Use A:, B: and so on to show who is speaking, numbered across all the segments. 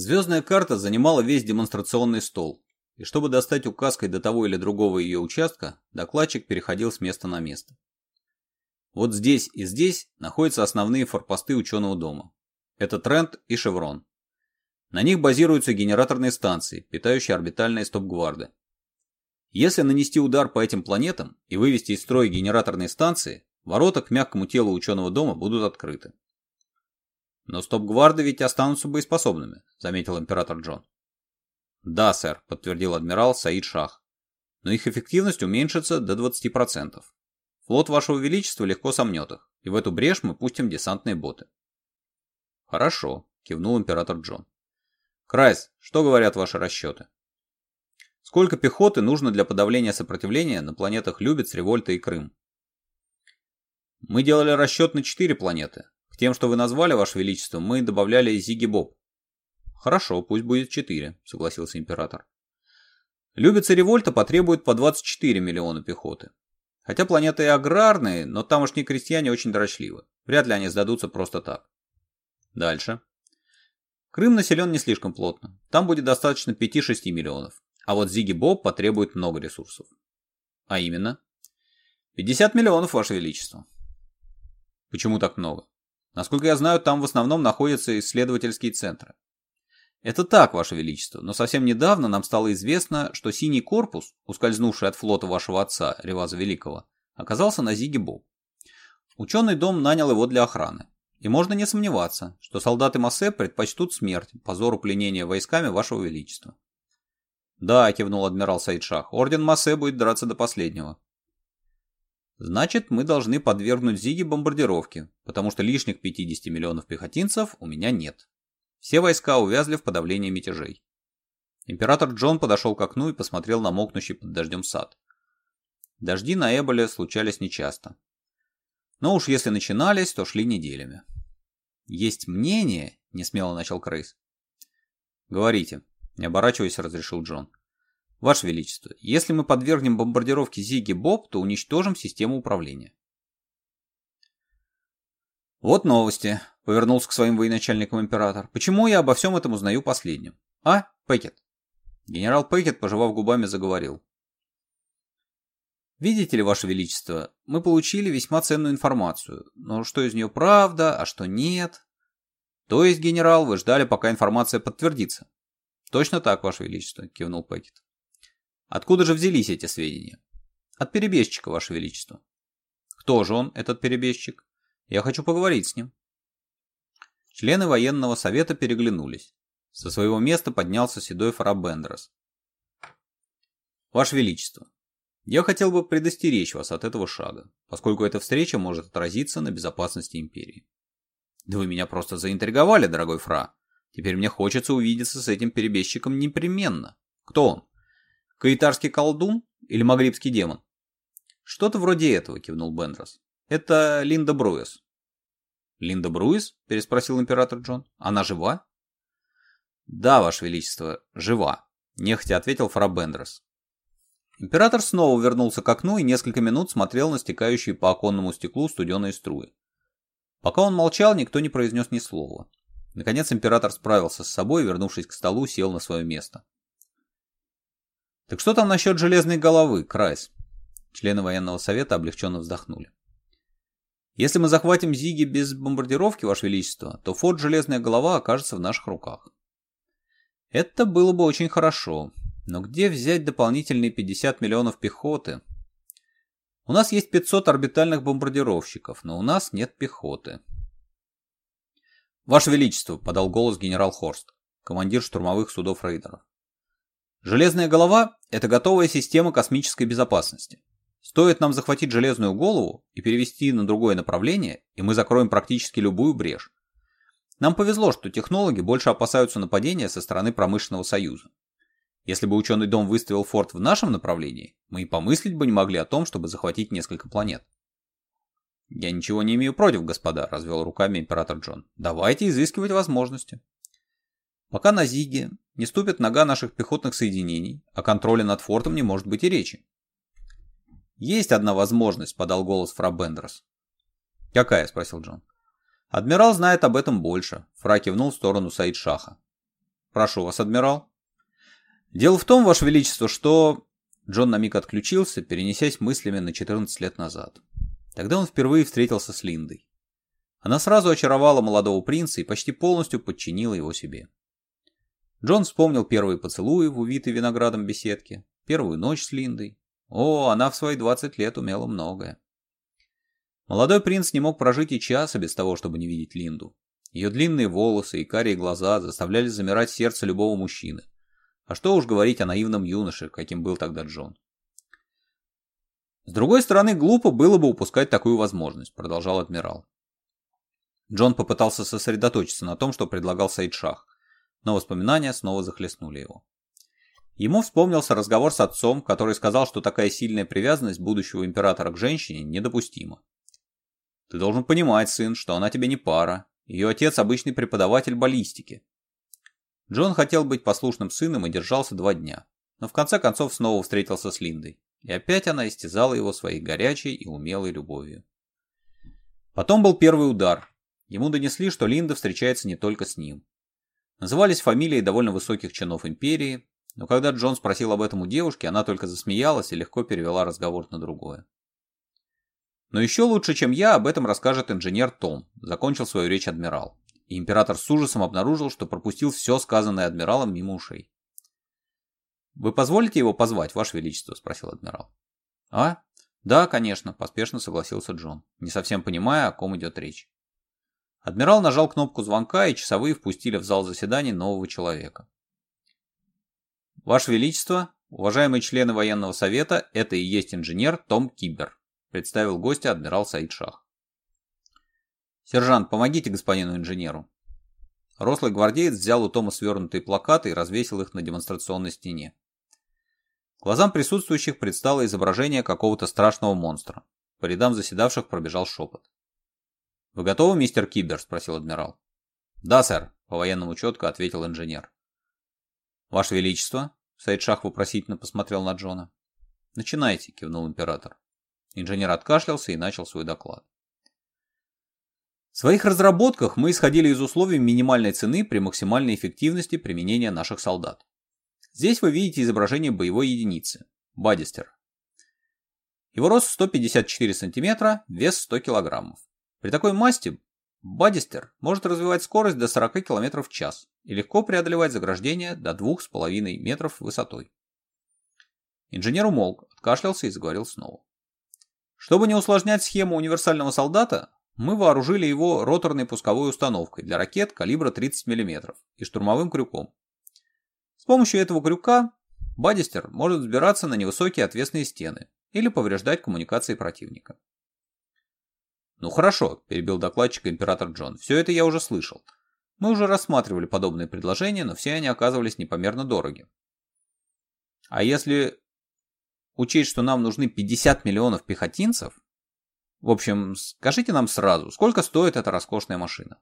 A: Звездная карта занимала весь демонстрационный стол, и чтобы достать указкой до того или другого ее участка, докладчик переходил с места на место. Вот здесь и здесь находятся основные форпосты ученого дома. Это Трент и Шеврон. На них базируются генераторные станции, питающие орбитальные стоп-гварды. Если нанести удар по этим планетам и вывести из строя генераторные станции, ворота к мягкому телу ученого дома будут открыты. Но стоп-гварды ведь останутся боеспособными, заметил император Джон. Да, сэр, подтвердил адмирал Саид Шах. Но их эффективность уменьшится до 20%. Флот вашего величества легко сомнет их, и в эту брешь мы пустим десантные боты. Хорошо, кивнул император Джон. Крайс, что говорят ваши расчеты? Сколько пехоты нужно для подавления сопротивления на планетах Любец, Револьта и Крым? Мы делали расчет на четыре планеты, тем, что вы назвали, Ваше Величество, мы добавляли Зиги Боб. Хорошо, пусть будет четыре. согласился император. Любица револьта потребует по 24 миллиона пехоты. Хотя планеты и аграрные, но тамошние крестьяне очень дрочливы. Вряд ли они сдадутся просто так. Дальше. Крым населен не слишком плотно. Там будет достаточно 5-6 миллионов. А вот Зиги Боб потребует много ресурсов. А именно? 50 миллионов, Ваше Величество. Почему так много? Насколько я знаю, там в основном находятся исследовательские центры. Это так, Ваше Величество, но совсем недавно нам стало известно, что синий корпус, ускользнувший от флота вашего отца, Реваза Великого, оказался на Зиге Боб. Ученый дом нанял его для охраны. И можно не сомневаться, что солдаты Массе предпочтут смерть позору пленения войсками Вашего Величества. «Да», — кивнул адмирал Сайдшах, — «орден Массе будет драться до последнего. Значит, мы должны подвергнуть Зиги бомбардировке, потому что лишних 50 миллионов пехотинцев у меня нет. Все войска увязли в подавлении мятежей. Император Джон подошел к окну и посмотрел на мокнущий под дождем сад. Дожди на Эболе случались нечасто. Но уж если начинались, то шли неделями. «Есть мнение?» – несмело начал Крейс. «Говорите», – не оборачиваясь, разрешил Джон. Ваше Величество, если мы подвергнем бомбардировке Зиги Боб, то уничтожим систему управления. Вот новости, повернулся к своим военачальникам император. Почему я обо всем этом узнаю последним? А, Пэкет? Генерал Пэкет, пожевав губами, заговорил. Видите ли, Ваше Величество, мы получили весьма ценную информацию, но что из нее правда, а что нет? То есть, генерал, вы ждали, пока информация подтвердится? Точно так, Ваше Величество, кивнул Пэкет. Откуда же взялись эти сведения? От перебежчика, Ваше Величество. Кто же он, этот перебежчик? Я хочу поговорить с ним. Члены военного совета переглянулись. Со своего места поднялся седой Фарабендрос. Ваше Величество, я хотел бы предостеречь вас от этого шага, поскольку эта встреча может отразиться на безопасности империи. Да вы меня просто заинтриговали, дорогой Фра. Теперь мне хочется увидеться с этим перебежчиком непременно. Кто он? Каитарский колдун или магрибский демон? Что-то вроде этого, кивнул Бендрос. Это Линда Бруес. Линда Бруис? переспросил император Джон. Она жива? Да, Ваше Величество, жива, нехотя ответил Фра Бендрос. Император снова вернулся к окну и несколько минут смотрел на стекающие по оконному стеклу студеные струи. Пока он молчал, никто не произнес ни слова. Наконец император справился с собой, вернувшись к столу, сел на свое место. Так что там насчет железной головы, Крайс? Члены военного совета облегченно вздохнули. Если мы захватим Зиги без бомбардировки, Ваше Величество, то форт «Железная голова» окажется в наших руках. Это было бы очень хорошо, но где взять дополнительные 50 миллионов пехоты? У нас есть 500 орбитальных бомбардировщиков, но у нас нет пехоты. «Ваше Величество!» – подал голос генерал Хорст, командир штурмовых судов рейдеров. Железная голова – это готовая система космической безопасности. Стоит нам захватить железную голову и перевести на другое направление, и мы закроем практически любую брешь. Нам повезло, что технологи больше опасаются нападения со стороны промышленного союза. Если бы ученый дом выставил форт в нашем направлении, мы и помыслить бы не могли о том, чтобы захватить несколько планет. «Я ничего не имею против, господа», – развел руками император Джон. «Давайте изыскивать возможности. Пока на Зиге не ступит нога наших пехотных соединений, о контроле над фортом не может быть и речи. «Есть одна возможность», — подал голос Фра Бендерс. «Какая?» — спросил Джон. «Адмирал знает об этом больше», — Фра кивнул в сторону Саид Шаха. «Прошу вас, адмирал». «Дело в том, Ваше Величество, что...» Джон на миг отключился, перенесясь мыслями на 14 лет назад. Тогда он впервые встретился с Линдой. Она сразу очаровала молодого принца и почти полностью подчинила его себе. Джон вспомнил первый поцелуй в увитой виноградом беседке, первую ночь с Линдой. О, она в свои 20 лет умела многое. Молодой принц не мог прожить и часа без того, чтобы не видеть Линду. Ее длинные волосы и карие глаза заставляли замирать сердце любого мужчины. А что уж говорить о наивном юноше, каким был тогда Джон. «С другой стороны, глупо было бы упускать такую возможность», — продолжал адмирал. Джон попытался сосредоточиться на том, что предлагал Сайдшах но воспоминания снова захлестнули его. Ему вспомнился разговор с отцом, который сказал, что такая сильная привязанность будущего императора к женщине недопустима. «Ты должен понимать, сын, что она тебе не пара. Ее отец обычный преподаватель баллистики». Джон хотел быть послушным сыном и держался два дня, но в конце концов снова встретился с Линдой, и опять она истязала его своей горячей и умелой любовью. Потом был первый удар. Ему донесли, что Линда встречается не только с ним. Назывались фамилии довольно высоких чинов империи, но когда Джон спросил об этом у девушки, она только засмеялась и легко перевела разговор на другое. Но еще лучше, чем я, об этом расскажет инженер Том, закончил свою речь адмирал. И император с ужасом обнаружил, что пропустил все сказанное адмиралом мимо ушей. «Вы позволите его позвать, Ваше Величество?» – спросил адмирал. «А? Да, конечно», – поспешно согласился Джон, не совсем понимая, о ком идет речь. Адмирал нажал кнопку звонка, и часовые впустили в зал заседаний нового человека. «Ваше Величество, уважаемые члены военного совета, это и есть инженер Том Кибер», представил гостя адмирал Саид Шах. «Сержант, помогите господину инженеру». Рослый гвардеец взял у Тома свернутые плакаты и развесил их на демонстрационной стене. Глазам присутствующих предстало изображение какого-то страшного монстра. По рядам заседавших пробежал шепот. «Вы готовы, мистер Кибер?» – спросил адмирал. «Да, сэр», – по-военному четко ответил инженер. «Ваше Величество», – Сайдшах вопросительно посмотрел на Джона. «Начинайте», – кивнул император. Инженер откашлялся и начал свой доклад. В своих разработках мы исходили из условий минимальной цены при максимальной эффективности применения наших солдат. Здесь вы видите изображение боевой единицы – Бадистер. Его рост 154 см, вес 100 кг. При такой массе Бадистер может развивать скорость до 40 км в час и легко преодолевать заграждение до 2,5 метров высотой. Инженер умолк, откашлялся и заговорил снова. Чтобы не усложнять схему универсального солдата, мы вооружили его роторной пусковой установкой для ракет калибра 30 мм и штурмовым крюком. С помощью этого крюка Бадистер может взбираться на невысокие отвесные стены или повреждать коммуникации противника. «Ну хорошо», – перебил докладчик император Джон, – «все это я уже слышал. Мы уже рассматривали подобные предложения, но все они оказывались непомерно дороги». «А если учесть, что нам нужны 50 миллионов пехотинцев...» «В общем, скажите нам сразу, сколько стоит эта роскошная машина?»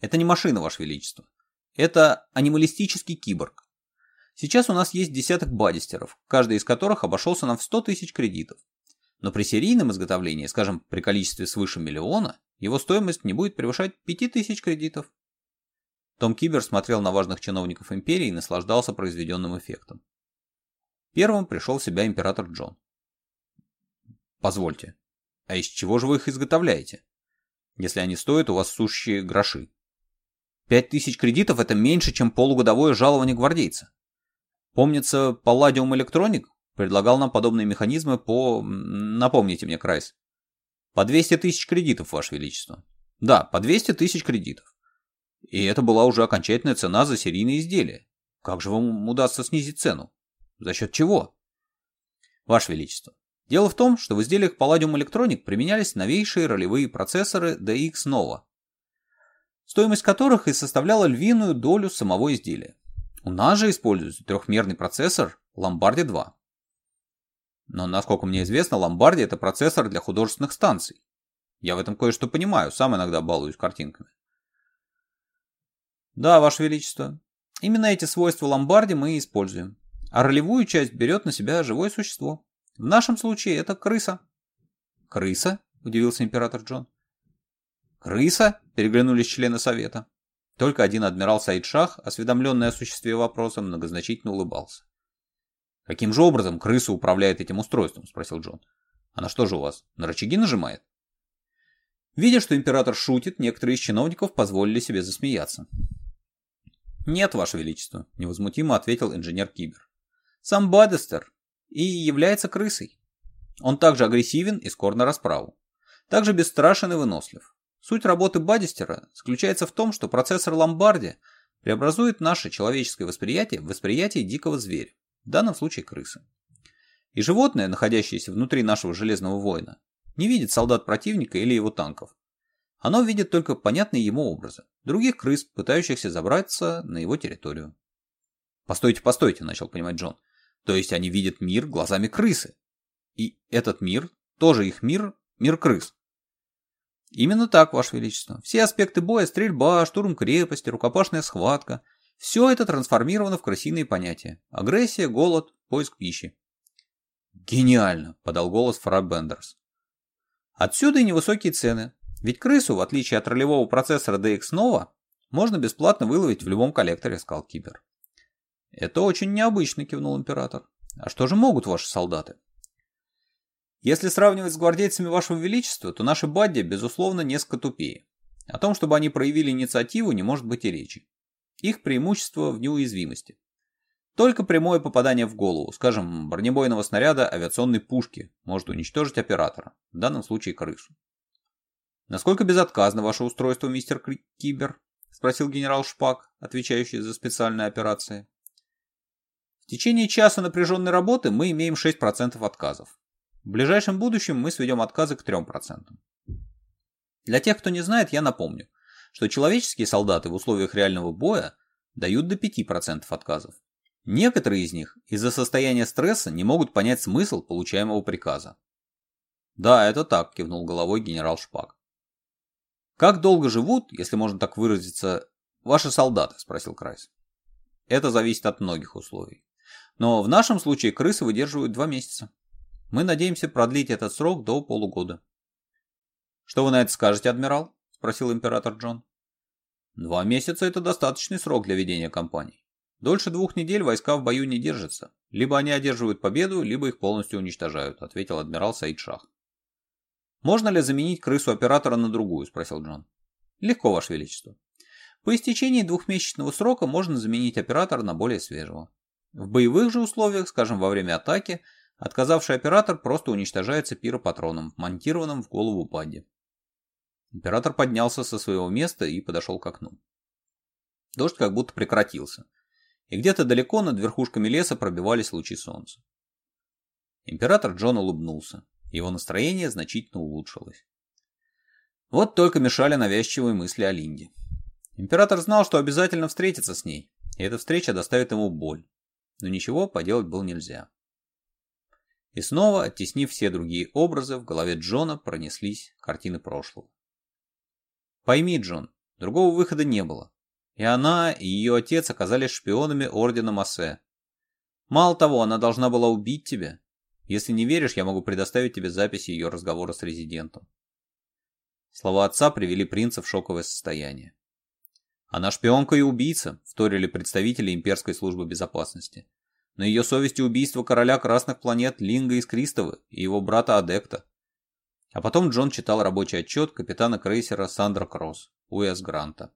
A: «Это не машина, Ваше Величество. Это анималистический киборг. Сейчас у нас есть десяток бадистеров, каждый из которых обошелся нам в 100 тысяч кредитов но при серийном изготовлении, скажем, при количестве свыше миллиона, его стоимость не будет превышать 5000 кредитов. Том Кибер смотрел на важных чиновников империи и наслаждался произведенным эффектом. Первым пришел в себя император Джон. «Позвольте, а из чего же вы их изготовляете? Если они стоят у вас сущие гроши. Пять тысяч кредитов – это меньше, чем полугодовое жалование гвардейца. Помнится, Palladium Electronic предлагал нам подобные механизмы по... Напомните мне, Крайс. По 200 тысяч кредитов, Ваше Величество. Да, по 200 тысяч кредитов. И это была уже окончательная цена за серийные изделия. Как же вам удастся снизить цену? За счет чего? Ваше Величество, дело в том, что в изделиях Palladium Electronic применялись новейшие ролевые процессоры DX Nova, стоимость которых и составляла львиную долю самого изделия. У нас же используется трехмерный процессор Lombardi 2, но, насколько мне известно, ломбарди – это процессор для художественных станций. Я в этом кое-что понимаю, сам иногда балуюсь картинками. Да, Ваше Величество. Именно эти свойства ломбарди мы и используем. А ролевую часть берет на себя живое существо. В нашем случае это крыса. Крыса? Удивился император Джон. Крыса? Переглянулись члены совета. Только один адмирал Саид Шах, осведомленный о существе вопроса, многозначительно улыбался. «Каким же образом крыса управляет этим устройством?» – спросил Джон. «Она что же у вас, на рычаги нажимает?» Видя, что император шутит, некоторые из чиновников позволили себе засмеяться. «Нет, Ваше Величество», – невозмутимо ответил инженер Кибер. «Сам Бадестер и является крысой. Он также агрессивен и скор на расправу. Также бесстрашен и вынослив. Суть работы Бадестера заключается в том, что процессор Ломбарди преобразует наше человеческое восприятие в восприятие дикого зверя в данном случае крысы. И животное, находящееся внутри нашего железного воина, не видит солдат противника или его танков. Оно видит только понятные ему образы, других крыс, пытающихся забраться на его территорию. «Постойте, постойте», – начал понимать Джон. «То есть они видят мир глазами крысы. И этот мир, тоже их мир, мир крыс». «Именно так, Ваше Величество. Все аспекты боя – стрельба, штурм крепости, рукопашная схватка – все это трансформировано в крысиные понятия. Агрессия, голод, поиск пищи. «Гениально!» – подал голос Фарабендерс. Отсюда и невысокие цены. Ведь крысу, в отличие от ролевого процессора DX Nova, можно бесплатно выловить в любом коллекторе, сказал Кибер. Это очень необычно, кивнул император. А что же могут ваши солдаты? Если сравнивать с гвардейцами вашего величества, то наши бадди, безусловно, несколько тупее. О том, чтобы они проявили инициативу, не может быть и речи. Их преимущество в неуязвимости. Только прямое попадание в голову, скажем, бронебойного снаряда авиационной пушки, может уничтожить оператора, в данном случае крышу. «Насколько безотказно ваше устройство, мистер Кибер?» – спросил генерал Шпак, отвечающий за специальные операции. В течение часа напряженной работы мы имеем 6% отказов. В ближайшем будущем мы сведем отказы к 3%. Для тех, кто не знает, я напомню что человеческие солдаты в условиях реального боя дают до 5% отказов. Некоторые из них из-за состояния стресса не могут понять смысл получаемого приказа. «Да, это так», – кивнул головой генерал Шпак. «Как долго живут, если можно так выразиться, ваши солдаты?» – спросил Крайс. «Это зависит от многих условий. Но в нашем случае крысы выдерживают два месяца. Мы надеемся продлить этот срок до полугода». «Что вы на это скажете, адмирал?» – спросил император Джон. Два месяца – это достаточный срок для ведения кампании. Дольше двух недель войска в бою не держатся. Либо они одерживают победу, либо их полностью уничтожают, ответил адмирал Саид Шах. Можно ли заменить крысу оператора на другую, спросил Джон. Легко, Ваше Величество. По истечении двухмесячного срока можно заменить оператора на более свежего. В боевых же условиях, скажем, во время атаки, отказавший оператор просто уничтожается пиропатроном, монтированным в голову бадди. Император поднялся со своего места и подошел к окну. Дождь как будто прекратился, и где-то далеко над верхушками леса пробивались лучи солнца. Император Джон улыбнулся, его настроение значительно улучшилось. Вот только мешали навязчивые мысли о Линде. Император знал, что обязательно встретится с ней, и эта встреча доставит ему боль, но ничего поделать было нельзя. И снова, оттеснив все другие образы, в голове Джона пронеслись картины прошлого. Пойми, Джон, другого выхода не было. И она, и ее отец оказались шпионами Ордена Массе. Мало того, она должна была убить тебя. Если не веришь, я могу предоставить тебе запись ее разговора с резидентом. Слова отца привели принца в шоковое состояние. Она шпионка и убийца, вторили представители имперской службы безопасности. На ее совести убийство короля Красных Планет Линга из Кристовы и его брата Адекта. А потом Джон читал рабочий отчет капитана крейсера Сандра Кросс, Уэс Гранта.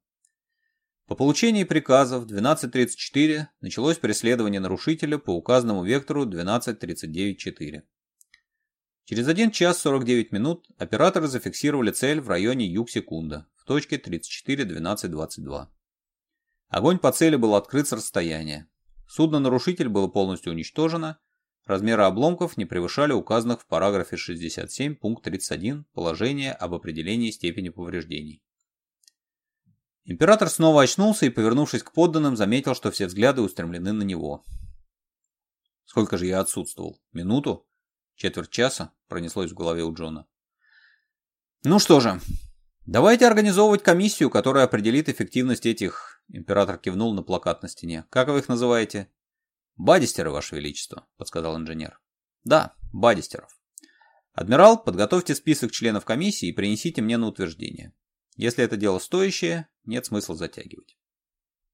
A: По получении приказа в 12.34 началось преследование нарушителя по указанному вектору 12.39.4. Через 1 час 49 минут операторы зафиксировали цель в районе юг-секунда, в точке 34.12.22. Огонь по цели был открыт с расстояния. Судно-нарушитель было полностью уничтожено, Размеры обломков не превышали указанных в параграфе 67 пункт 31 положения об определении степени повреждений. Император снова очнулся и, повернувшись к подданным, заметил, что все взгляды устремлены на него. Сколько же я отсутствовал? Минуту? Четверть часа? Пронеслось в голове у Джона. Ну что же, давайте организовывать комиссию, которая определит эффективность этих... Император кивнул на плакат на стене. Как вы их называете? «Бадистеры, Ваше Величество», — подсказал инженер. «Да, Бадистеров. Адмирал, подготовьте список членов комиссии и принесите мне на утверждение. Если это дело стоящее, нет смысла затягивать».